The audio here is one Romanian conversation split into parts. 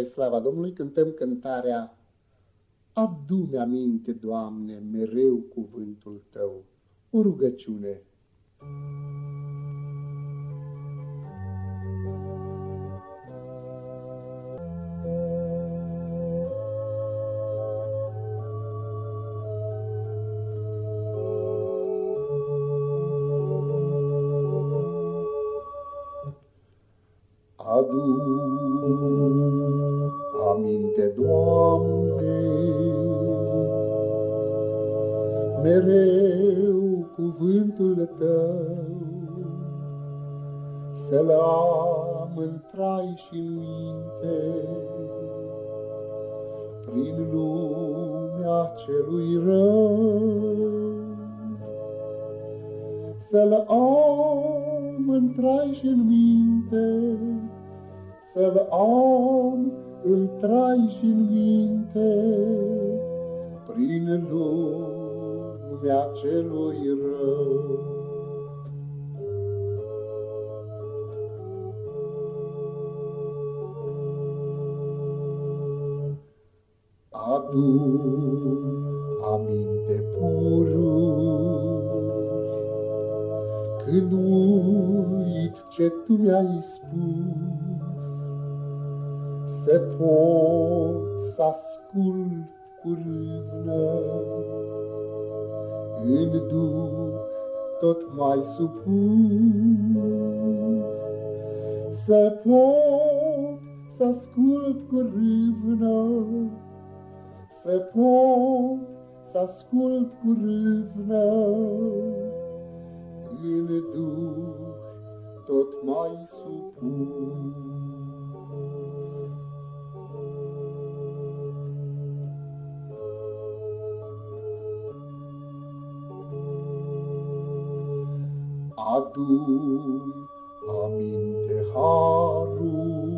spre slava Domnului, cântăm cântarea Adu-mi aminte, Doamne, mereu cuvântul Tău, o rugăciune. Adu mereu cuvântul Tău, să-l am în trai și în minte, prin lumea celui rău. Să-l am în trai și în minte, să-l am în trai și în minte, prin lumea celui rău. Adu aminte pururi, când uit ce tu mi-ai spus, se pot să ascult cu râvnă, în duh tot mai supus. Se pot să ascult cu râvnă, se pot să ascult cu râvnă, în duh tot mai supus. Adu aminte harul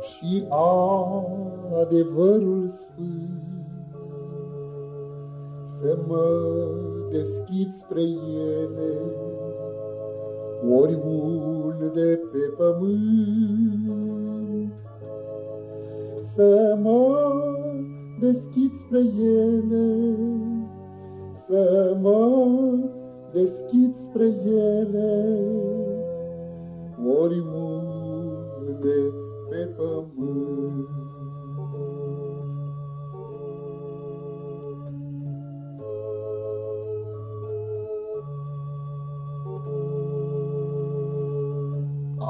și adevărul sfânt, să mă deschid spre ele, oriunde pe pământ. Să mă deschid spre ele, să mă deschid spre ele, oriunde pe pământ.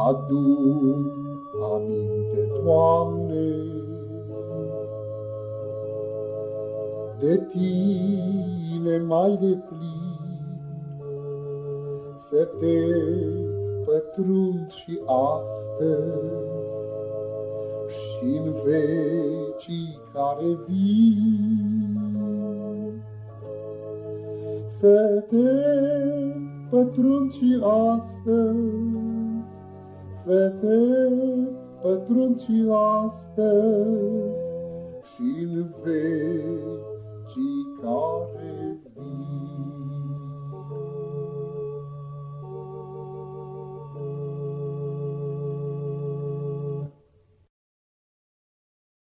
Adu aminte, Doamne, de Tine mai de plin, să te pătrund și astăzi și în vecii care vin. Să te pătrund și astăzi, să te pătrund și astăzi și în vecii